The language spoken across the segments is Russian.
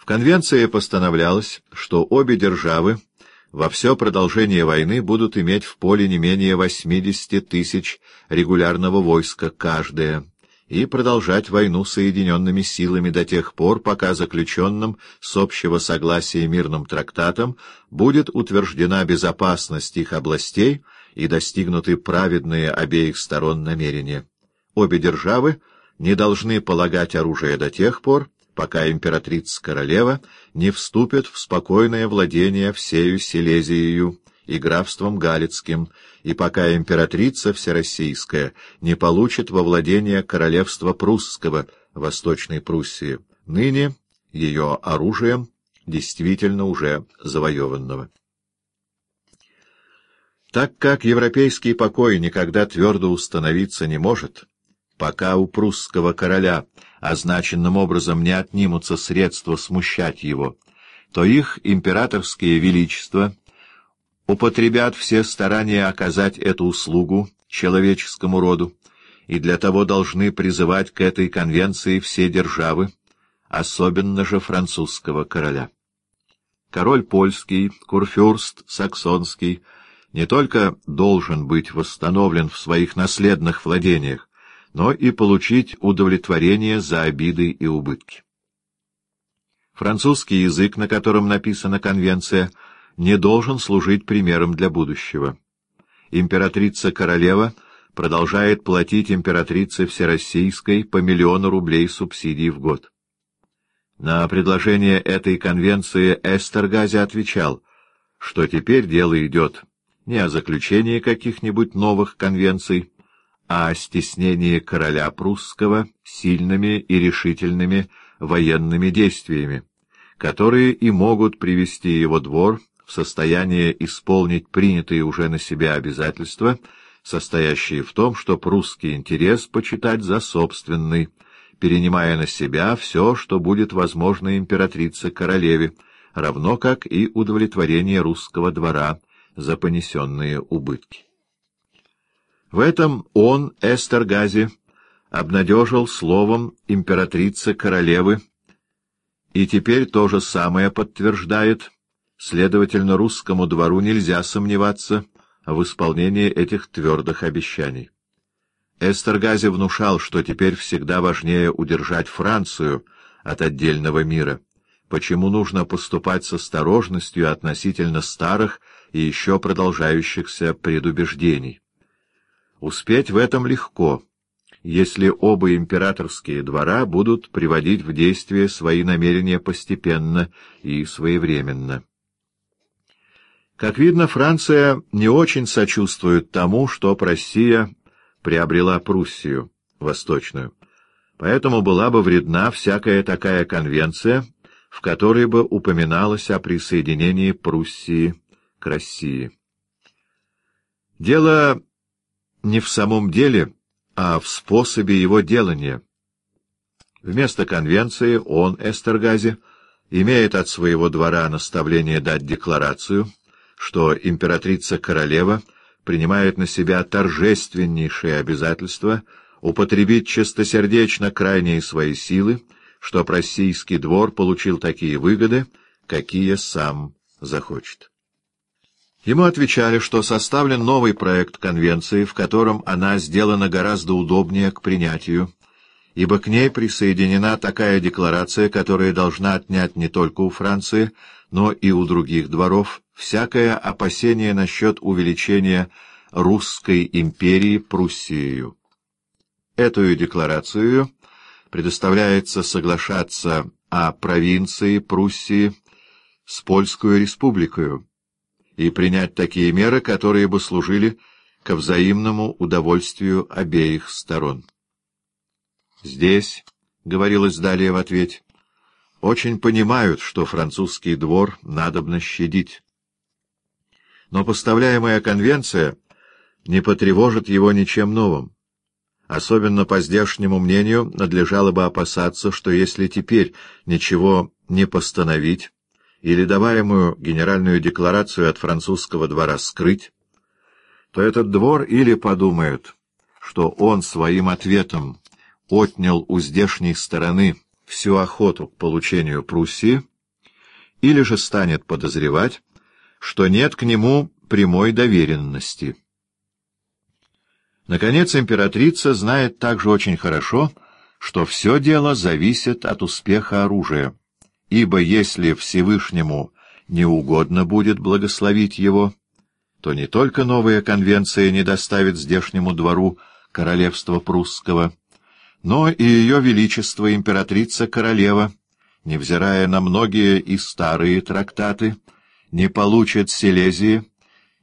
В конвенции постановлялось, что обе державы во все продолжение войны будут иметь в поле не менее 80 тысяч регулярного войска каждая и продолжать войну соединенными силами до тех пор, пока заключенным с общего согласия мирным трактатом будет утверждена безопасность их областей и достигнуты праведные обеих сторон намерения. Обе державы не должны полагать оружие до тех пор, пока императрица-королева не вступит в спокойное владение всею Силезией и графством Галицким, и пока императрица Всероссийская не получит во владение королевства прусского, Восточной Пруссии, ныне ее оружием, действительно уже завоеванного. Так как европейский покой никогда твердо установиться не может, пока у прусского короля означенным образом не отнимутся средства смущать его, то их императорские величества употребят все старания оказать эту услугу человеческому роду, и для того должны призывать к этой конвенции все державы, особенно же французского короля. Король польский, курфюрст саксонский, не только должен быть восстановлен в своих наследных владениях, но и получить удовлетворение за обиды и убытки. Французский язык, на котором написана конвенция, не должен служить примером для будущего. Императрица-королева продолжает платить императрице Всероссийской по миллиону рублей субсидий в год. На предложение этой конвенции Эстергази отвечал, что теперь дело идет не о заключении каких-нибудь новых конвенций, о стеснении короля прусского сильными и решительными военными действиями, которые и могут привести его двор в состояние исполнить принятые уже на себя обязательства, состоящие в том, что прусский интерес почитать за собственный, перенимая на себя все, что будет возможно императрице-королеве, равно как и удовлетворение русского двора за понесенные убытки. В этом он, Эстергази, обнадежил словом императрицы-королевы, и теперь то же самое подтверждает, следовательно, русскому двору нельзя сомневаться в исполнении этих твердых обещаний. Эстергази внушал, что теперь всегда важнее удержать Францию от отдельного мира, почему нужно поступать с осторожностью относительно старых и еще продолжающихся предубеждений. Успеть в этом легко, если оба императорские двора будут приводить в действие свои намерения постепенно и своевременно. Как видно, Франция не очень сочувствует тому, что Россия приобрела Пруссию Восточную, поэтому была бы вредна всякая такая конвенция, в которой бы упоминалось о присоединении Пруссии к России. Дело не в самом деле, а в способе его делания. Вместо конвенции он, Эстергази, имеет от своего двора наставление дать декларацию, что императрица-королева принимает на себя торжественнейшее обязательство употребить чистосердечно крайние свои силы, чтоб российский двор получил такие выгоды, какие сам захочет. Ему отвечали, что составлен новый проект конвенции, в котором она сделана гораздо удобнее к принятию, ибо к ней присоединена такая декларация, которая должна отнять не только у Франции, но и у других дворов всякое опасение насчет увеличения русской империи Пруссией. Эту декларацию предоставляется соглашаться о провинции Пруссии с Польскую республикою, и принять такие меры, которые бы служили ко взаимному удовольствию обеих сторон. Здесь, — говорилось далее в ответе, — очень понимают, что французский двор надобно щадить. Но поставляемая конвенция не потревожит его ничем новым. Особенно по здешнему мнению надлежало бы опасаться, что если теперь ничего не постановить, или даваемую генеральную декларацию от французского двора скрыть, то этот двор или подумает, что он своим ответом отнял у здешней стороны всю охоту к получению Пруссии, или же станет подозревать, что нет к нему прямой доверенности. Наконец, императрица знает также очень хорошо, что все дело зависит от успеха оружия, ибо если Всевышнему не угодно будет благословить его, то не только новая конвенция не доставит здешнему двору королевства прусского, но и ее величество императрица-королева, невзирая на многие и старые трактаты, не получит Силезии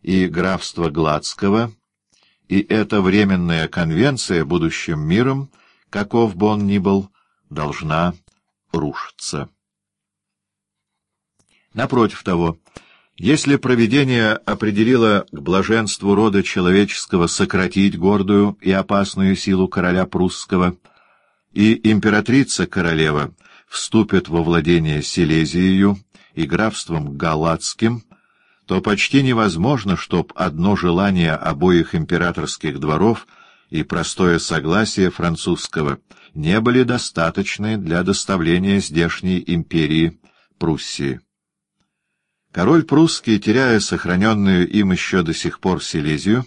и графства Гладского, и эта временная конвенция будущим миром, каков бы он ни был, должна рушиться. Напротив того, если провидение определило к блаженству рода человеческого сократить гордую и опасную силу короля прусского, и императрица-королева вступит во владение Силезией и графством Галатским, то почти невозможно, чтоб одно желание обоих императорских дворов и простое согласие французского не были достаточны для доставления здешней империи Пруссии. Король прусский, теряя сохраненную им еще до сих пор Силезию,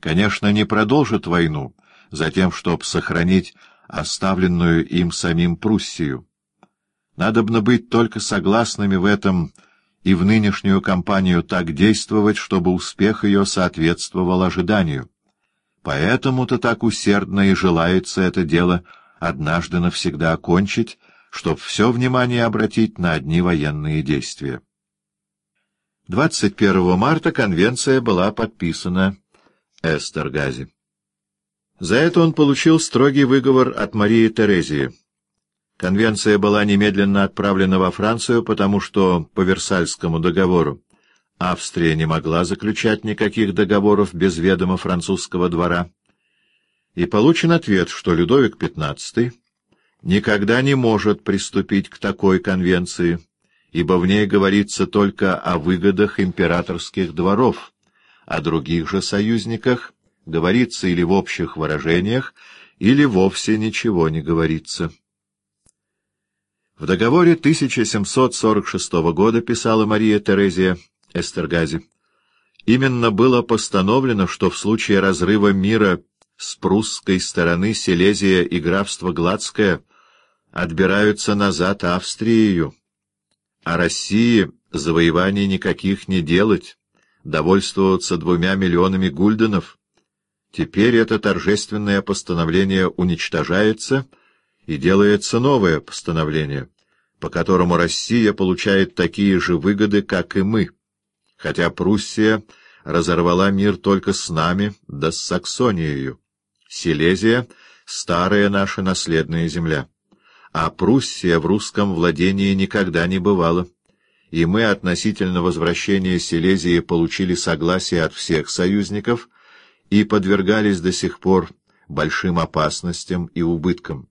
конечно, не продолжит войну, затем, чтоб сохранить оставленную им самим Пруссию. Надобно быть только согласными в этом и в нынешнюю кампанию так действовать, чтобы успех ее соответствовал ожиданию. Поэтому-то так усердно и желается это дело однажды навсегда окончить, чтоб все внимание обратить на одни военные действия. 21 марта конвенция была подписана Эстергази. За это он получил строгий выговор от Марии Терезии. Конвенция была немедленно отправлена во Францию, потому что по Версальскому договору Австрия не могла заключать никаких договоров без ведома французского двора. И получен ответ, что Людовик XV никогда не может приступить к такой конвенции, ибо в ней говорится только о выгодах императорских дворов, о других же союзниках говорится или в общих выражениях, или вовсе ничего не говорится. В договоре 1746 года, писала Мария Терезия Эстергази, именно было постановлено, что в случае разрыва мира с прусской стороны Силезия и графство Гладское отбираются назад Австрией, а России завоеваний никаких не делать, довольствоваться двумя миллионами гульденов. Теперь это торжественное постановление уничтожается, и делается новое постановление, по которому Россия получает такие же выгоды, как и мы, хотя Пруссия разорвала мир только с нами, да с Саксонией. Силезия — старая наша наследная земля а Пруссия в русском владении никогда не бывала, и мы относительно возвращения Силезии получили согласие от всех союзников и подвергались до сих пор большим опасностям и убыткам.